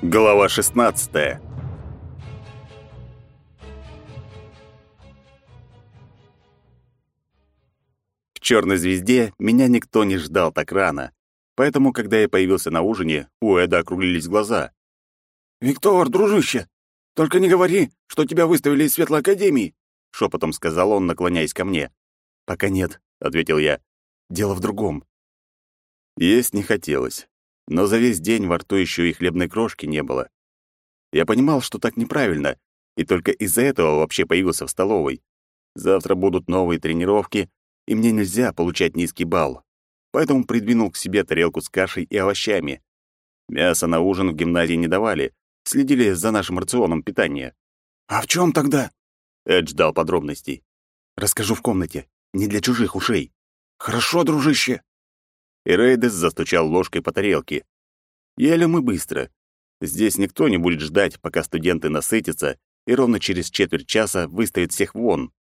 Глава 16. В черной звезде меня никто не ждал так рано. Поэтому, когда я появился на ужине, у Эда округлились глаза. «Виктор, дружище, только не говори, что тебя выставили из Светлой Академии!» — шепотом сказал он, наклоняясь ко мне. «Пока нет», — ответил я. «Дело в другом». Есть не хотелось, но за весь день во рту еще и хлебной крошки не было. Я понимал, что так неправильно, и только из-за этого вообще появился в столовой. Завтра будут новые тренировки, и мне нельзя получать низкий балл. Поэтому придвинул к себе тарелку с кашей и овощами. Мясо на ужин в гимназии не давали, следили за нашим рационом питания. «А в чем тогда?» Эд ждал подробностей. «Расскажу в комнате, не для чужих ушей». «Хорошо, дружище». И Рейдес застучал ложкой по тарелке. Ели мы быстро. Здесь никто не будет ждать, пока студенты насытятся, и ровно через четверть часа выставят всех вон.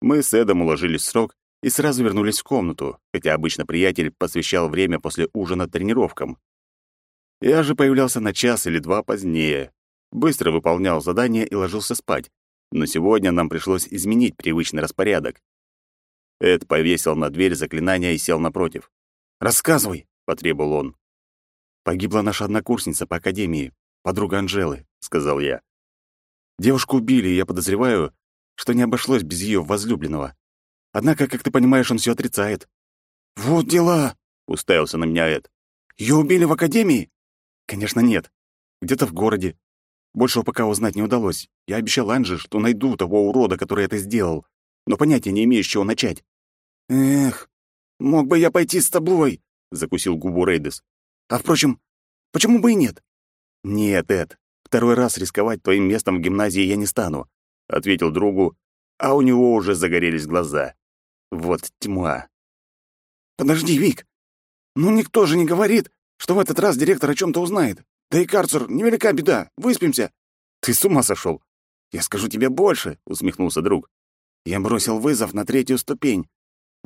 Мы с Эдом уложились в срок и сразу вернулись в комнату, хотя обычно приятель посвящал время после ужина тренировкам. Я же появлялся на час или два позднее, быстро выполнял задания и ложился спать. Но сегодня нам пришлось изменить привычный распорядок. Эд повесил на дверь заклинание и сел напротив. «Рассказывай», — потребовал он. «Погибла наша однокурсница по академии, подруга Анжелы», — сказал я. «Девушку убили, и я подозреваю, что не обошлось без ее возлюбленного. Однако, как ты понимаешь, он все отрицает». «Вот дела», — уставился на меня Эд. «Ее убили в академии?» Конечно, нет. Где-то в городе. Большего пока узнать не удалось. Я обещал Анже, что найду того урода, который это сделал, но понятия не имею, с чего начать. Эх, мог бы я пойти с тобой, закусил губу Рейдес. А впрочем, почему бы и нет? Нет, Эд, второй раз рисковать твоим местом в гимназии я не стану, ответил другу, а у него уже загорелись глаза. Вот тьма. Подожди, Вик. Ну никто же не говорит, что в этот раз директор о чем-то узнает. Да и карцер — невелика беда. Выспимся. Ты с ума сошел? Я скажу тебе больше, — усмехнулся друг. Я бросил вызов на третью ступень.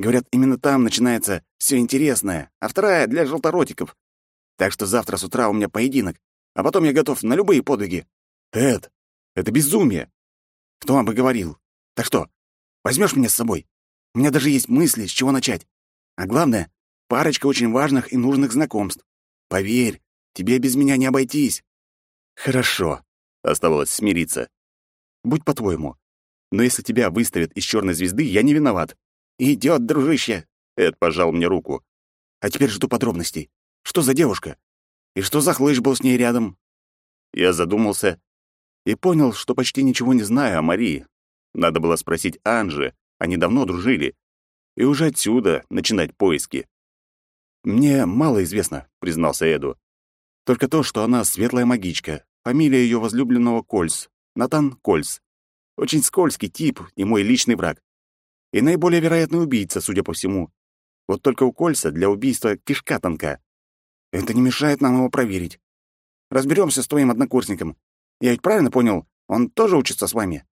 Говорят, именно там начинается все интересное, а вторая — для желторотиков. Так что завтра с утра у меня поединок, а потом я готов на любые подвиги. Эд, это безумие. Кто вам бы говорил? Так что, возьмешь меня с собой? У меня даже есть мысли, с чего начать. А главное, парочка очень важных и нужных знакомств. Поверь, тебе без меня не обойтись. Хорошо, оставалось смириться. Будь по-твоему. Но если тебя выставят из черной звезды, я не виноват. Идет, дружище. Эд пожал мне руку. А теперь жду подробностей. Что за девушка? И что за хлыщ был с ней рядом? Я задумался и понял, что почти ничего не знаю о Марии. Надо было спросить Анжи, они давно дружили. И уже отсюда начинать поиски. «Мне мало известно», — признался Эду. «Только то, что она светлая магичка. Фамилия ее возлюбленного Кольц. Натан Кольц. Очень скользкий тип и мой личный враг. И наиболее вероятный убийца, судя по всему. Вот только у Кольца для убийства кишка тонка. Это не мешает нам его проверить. Разберемся с твоим однокурсником. Я ведь правильно понял, он тоже учится с вами?»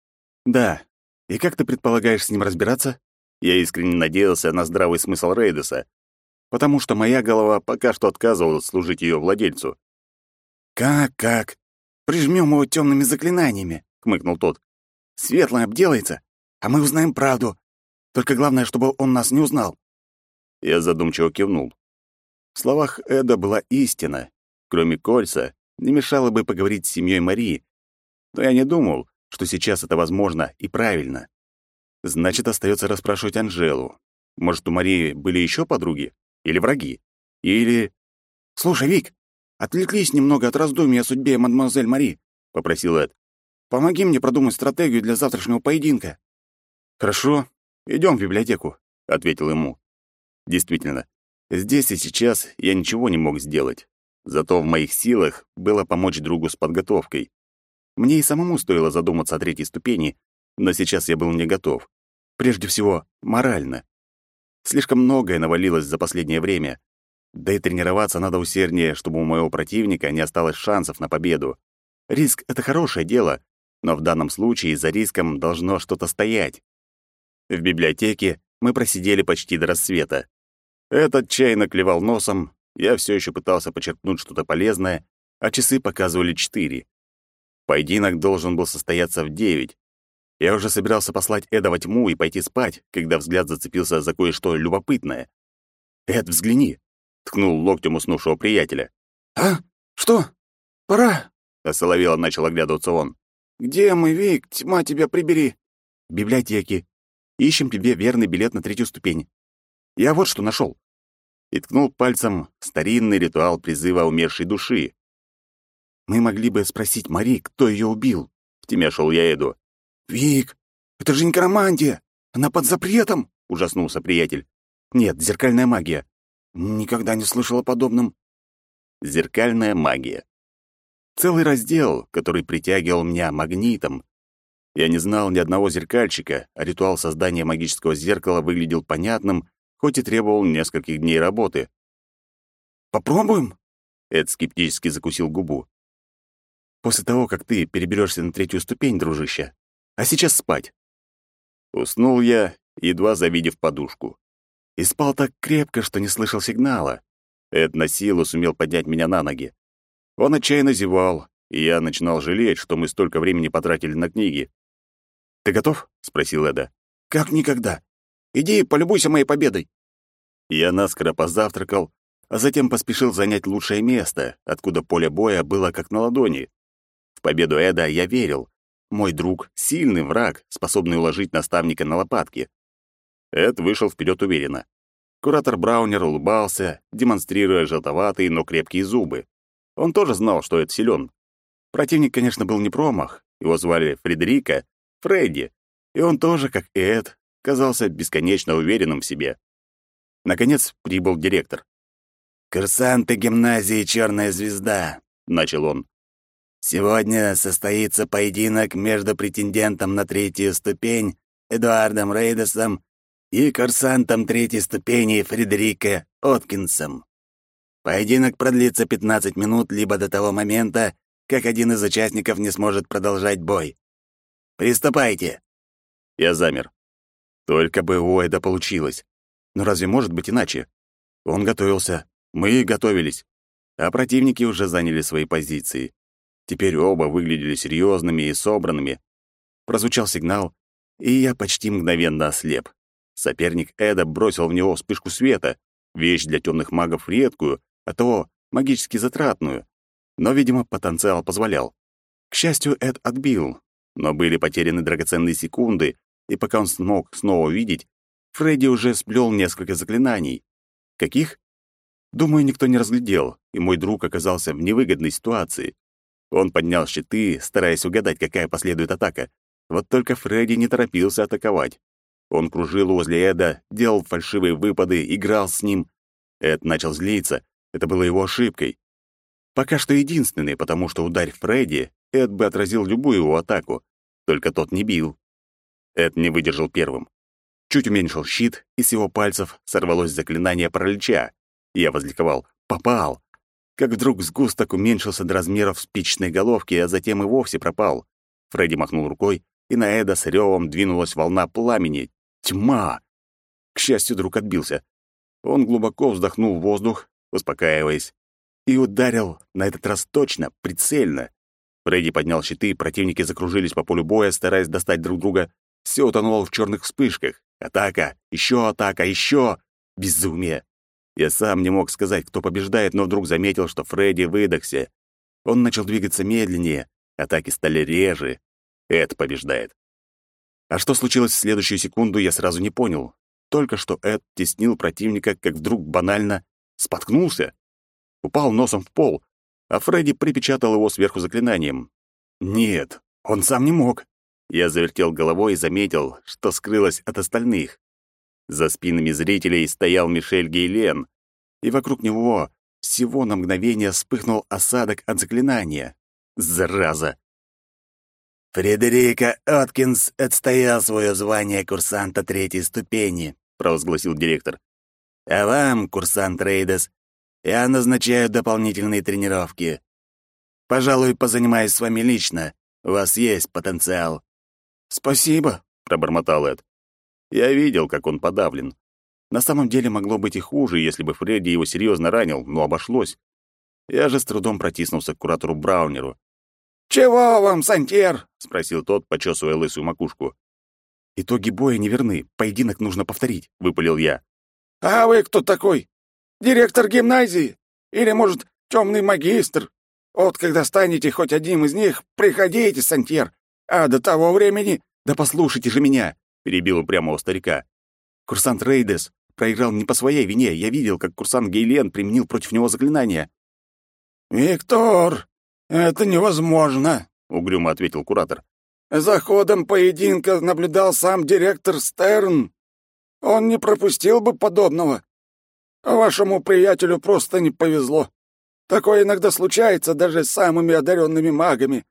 «Да. И как ты предполагаешь с ним разбираться?» Я искренне надеялся на здравый смысл Рейдеса, потому что моя голова пока что отказывалась служить ее владельцу. «Как, как? Прижмем его темными заклинаниями», — хмыкнул тот. «Светлый обделается, а мы узнаем правду. Только главное, чтобы он нас не узнал». Я задумчиво кивнул. В словах Эда была истина. Кроме Кольца, не мешало бы поговорить с семьей Марии. Но я не думал, что сейчас это возможно и правильно. Значит, остается расспрашивать Анжелу. Может, у Марии были еще подруги? Или враги. Или... «Слушай, Вик, отвлеклись немного от раздумий о судьбе мадемуазель Мари», — попросил Эд. «Помоги мне продумать стратегию для завтрашнего поединка». «Хорошо, идем в библиотеку», — ответил ему. Действительно, здесь и сейчас я ничего не мог сделать. Зато в моих силах было помочь другу с подготовкой. Мне и самому стоило задуматься о третьей ступени, но сейчас я был не готов. Прежде всего, морально. Слишком многое навалилось за последнее время. Да и тренироваться надо усерднее, чтобы у моего противника не осталось шансов на победу. Риск — это хорошее дело, но в данном случае за риском должно что-то стоять. В библиотеке мы просидели почти до рассвета. Этот чайно клевал носом, я все еще пытался почерпнуть что-то полезное, а часы показывали четыре. Поединок должен был состояться в девять. Я уже собирался послать Эда во тьму и пойти спать, когда взгляд зацепился за кое-что любопытное. «Эд, взгляни!» — ткнул локтем уснувшего приятеля. «А? Что? Пора?» — осоловело начал оглядываться он. «Где мы, Вик? Тьма тебя прибери!» «В библиотеке. Ищем тебе верный билет на третью ступень. Я вот что нашел. И ткнул пальцем старинный ритуал призыва умершей души. Мы могли бы спросить Мари, кто ее убил. Втемяшил я Эду. «Вик, это же некромантия! Она под запретом!» — ужаснулся приятель. «Нет, зеркальная магия». «Никогда не слышал о подобном». Зеркальная магия. Целый раздел, который притягивал меня магнитом. Я не знал ни одного зеркальщика, а ритуал создания магического зеркала выглядел понятным, хоть и требовал нескольких дней работы. «Попробуем?» Эд скептически закусил губу. «После того, как ты переберешься на третью ступень, дружище. А сейчас спать». Уснул я, едва завидев подушку. И спал так крепко, что не слышал сигнала. Эд на силу сумел поднять меня на ноги. Он отчаянно зевал, и я начинал жалеть, что мы столько времени потратили на книги. «Ты готов?» — спросил Эда. «Как никогда. Иди полюбуйся моей победой». Я наскоро позавтракал, а затем поспешил занять лучшее место, откуда поле боя было как на ладони. В победу Эда я верил. Мой друг — сильный враг, способный уложить наставника на лопатки. Эд вышел вперед уверенно. Куратор Браунер улыбался, демонстрируя желтоватые, но крепкие зубы. Он тоже знал, что Эд силен. Противник, конечно, был не промах. Его звали Фредерика, Фредди, и он тоже, как и Эд, казался бесконечно уверенным в себе. Наконец прибыл директор. «Курсанты гимназии «Черная звезда», — начал он. «Сегодня состоится поединок между претендентом на третью ступень Эдуардом Рейдосом и курсантом третьей ступени Фредерика Откинсом. Поединок продлится 15 минут либо до того момента, как один из участников не сможет продолжать бой. Приступайте!» Я замер. Только бы у Эда получилось. Но разве может быть иначе? Он готовился, мы готовились, а противники уже заняли свои позиции. Теперь оба выглядели серьезными и собранными. Прозвучал сигнал, и я почти мгновенно ослеп. Соперник Эда бросил в него вспышку света, вещь для темных магов редкую, а то магически затратную. Но, видимо, потенциал позволял. К счастью, Эд отбил, но были потеряны драгоценные секунды, и пока он смог снова увидеть, Фредди уже сплел несколько заклинаний. Каких? Думаю, никто не разглядел, и мой друг оказался в невыгодной ситуации. Он поднял щиты, стараясь угадать, какая последует атака. Вот только Фредди не торопился атаковать. Он кружил возле Эда, делал фальшивые выпады, играл с ним. Эд начал злиться. Это было его ошибкой. Пока что единственный, потому что ударь Фредди, Эд бы отразил любую его атаку. Только тот не бил. Эд не выдержал первым. Чуть уменьшил щит, и с его пальцев сорвалось заклинание паралича. Я возликовал. «Попал!» Как вдруг сгусток уменьшился до размеров спичной головки, а затем и вовсе пропал. Фредди махнул рукой, и на Эда с рёвом двинулась волна пламени. Тьма! К счастью, друг отбился. Он глубоко вздохнул в воздух, успокаиваясь, и ударил на этот раз точно, прицельно. Фредди поднял щиты, противники закружились по полю боя, стараясь достать друг друга. Все утонуло в черных вспышках. Атака, еще атака, еще! Безумие! Я сам не мог сказать, кто побеждает, но вдруг заметил, что Фредди выдохся. Он начал двигаться медленнее, атаки стали реже. Эд побеждает. А что случилось в следующую секунду, я сразу не понял. Только что Эд теснил противника, как вдруг банально споткнулся. Упал носом в пол, а Фредди припечатал его сверху заклинанием. Нет, он сам не мог. Я завертел головой и заметил, что скрылось от остальных. За спинами зрителей стоял Мишель Гейлен, и вокруг него всего на мгновение вспыхнул осадок от заклинания. Зараза! «Фредерика Откинс отстоял свое звание курсанта третьей ступени», — провозгласил директор. «А вам, курсант Рейдес, я назначаю дополнительные тренировки. Пожалуй, позанимаюсь с вами лично. У вас есть потенциал». «Спасибо», — пробормотал Эд. Я видел, как он подавлен. На самом деле могло быть и хуже, если бы Фредди его серьезно ранил, но обошлось. Я же с трудом протиснулся к куратору Браунеру. «Чего вам, Сантьер?» — спросил тот, почесывая лысую макушку. «Итоги боя неверны. Поединок нужно повторить», — выпалил я. «А вы кто такой? Директор гимназии? Или, может, темный магистр? Вот когда станете хоть одним из них, приходите, Сантьер. А до того времени...» «Да послушайте же меня!» — перебил упрямого старика. «Курсант Рейдес проиграл не по своей вине. Я видел, как курсант Гейлен применил против него заклинание». «Виктор, это невозможно», — угрюмо ответил куратор. «За ходом поединка наблюдал сам директор Стерн. Он не пропустил бы подобного. Вашему приятелю просто не повезло. Такое иногда случается даже с самыми одаренными магами.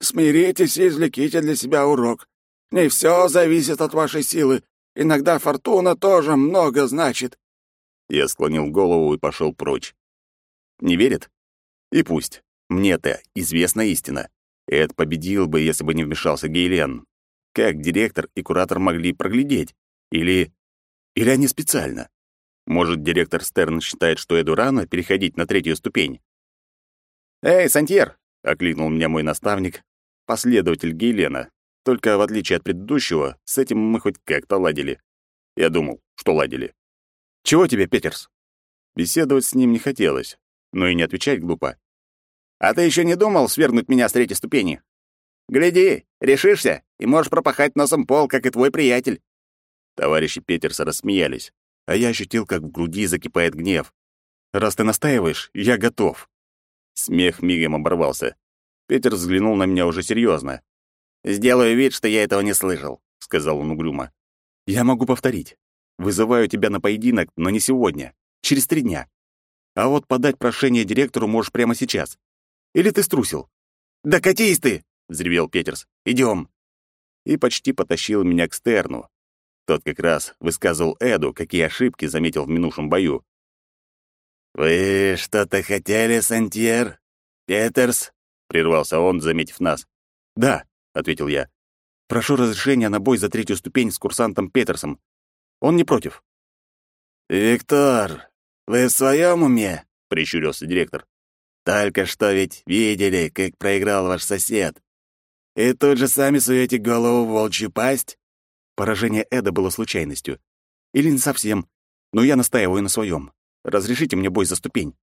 Смиритесь и извлеките для себя урок. Не все зависит от вашей силы. Иногда фортуна тоже много значит. Я склонил голову и пошел прочь. Не верит? И пусть. Мне-то известна истина. Эд победил бы, если бы не вмешался Гейлен. Как директор и куратор могли проглядеть? Или... Или они специально? Может, директор Стерн считает, что Эду рано переходить на третью ступень? «Эй, Сантьер!» — окликнул меня мой наставник, последователь Гейлена. Только в отличие от предыдущего, с этим мы хоть как-то ладили. Я думал, что ладили. «Чего тебе, Петерс?» Беседовать с ним не хотелось, но и не отвечать глупо. «А ты еще не думал свергнуть меня с третьей ступени? Гляди, решишься, и можешь пропахать носом пол, как и твой приятель». Товарищи Петерса рассмеялись, а я ощутил, как в груди закипает гнев. «Раз ты настаиваешь, я готов». Смех мигом оборвался. Петер взглянул на меня уже серьезно. «Сделаю вид, что я этого не слышал», — сказал он угрюмо. «Я могу повторить. Вызываю тебя на поединок, но не сегодня. Через три дня. А вот подать прошение директору можешь прямо сейчас. Или ты струсил?» «Да катись ты!» — взревел Петерс. «Идем!» И почти потащил меня к Стерну. Тот как раз высказывал Эду, какие ошибки заметил в минувшем бою. «Вы что-то хотели, Сантьер? Петерс?» — прервался он, заметив нас. «Да», — ответил я. «Прошу разрешения на бой за третью ступень с курсантом Петерсом. Он не против». «Виктор, вы в своем уме?» — прищурился директор. «Только что ведь видели, как проиграл ваш сосед. И тут же сами суете голову в волчью пасть?» Поражение Эда было случайностью. Или не совсем, но я настаиваю на своем. Разрешите мне бой за ступень».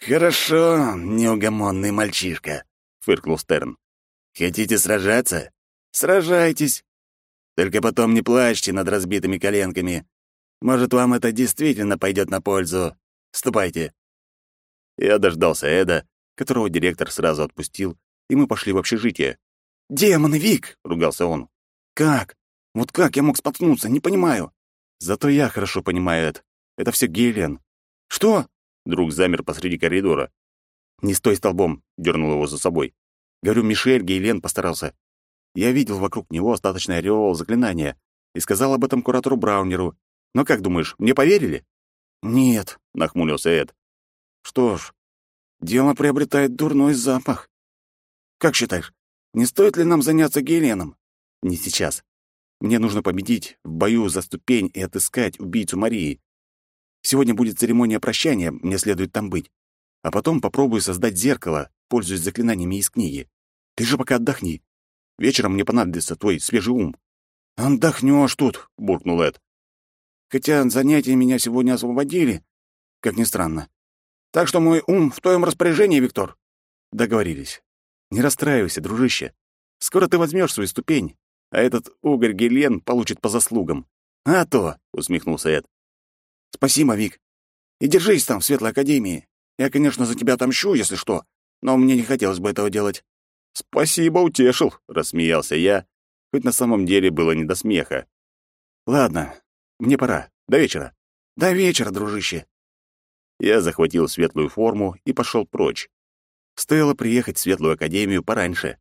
«Хорошо, неугомонный мальчишка», — фыркнул Стерн. Хотите сражаться? Сражайтесь. Только потом не плачьте над разбитыми коленками. Может, вам это действительно пойдет на пользу. Ступайте. Я дождался Эда, которого директор сразу отпустил, и мы пошли в общежитие. «Демоны, Вик!» — ругался он. «Как? Вот как я мог споткнуться? Не понимаю». «Зато я хорошо понимаю, Эд. Это все Гейлен». «Что?» — друг замер посреди коридора. «Не стой столбом!» — дернул его за собой. Говорю, Мишель Гейлен постарался. Я видел вокруг него остаточный ореол заклинания и сказал об этом куратору Браунеру. Но как думаешь, мне поверили? Нет, нахмурился Эд. Что ж, дело приобретает дурной запах. Как считаешь, не стоит ли нам заняться Гейленом? Не сейчас. Мне нужно победить в бою за ступень и отыскать убийцу Марии. Сегодня будет церемония прощания, мне следует там быть. А потом попробую создать зеркало, пользуясь заклинаниями из книги. Ты же пока отдохни. Вечером мне понадобится твой свежий ум». «Отдохнёшь тут», — буркнул Эд. «Хотя занятия меня сегодня освободили, как ни странно. Так что мой ум в твоем распоряжении, Виктор». «Договорились. Не расстраивайся, дружище. Скоро ты возьмешь свою ступень, а этот угорь Гелен получит по заслугам». «А то», — усмехнулся Эд. «Спасибо, Вик. И держись там, в Светлой Академии. Я, конечно, за тебя отомщу, если что, но мне не хотелось бы этого делать. «Спасибо, утешил», — рассмеялся я, хоть на самом деле было не до смеха. «Ладно, мне пора. До вечера». «До вечера, дружище». Я захватил светлую форму и пошел прочь. Стоило приехать в Светлую Академию пораньше.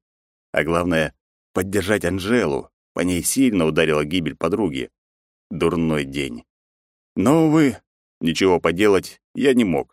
А главное — поддержать Анжелу. По ней сильно ударила гибель подруги. Дурной день. Но, увы, ничего поделать я не мог.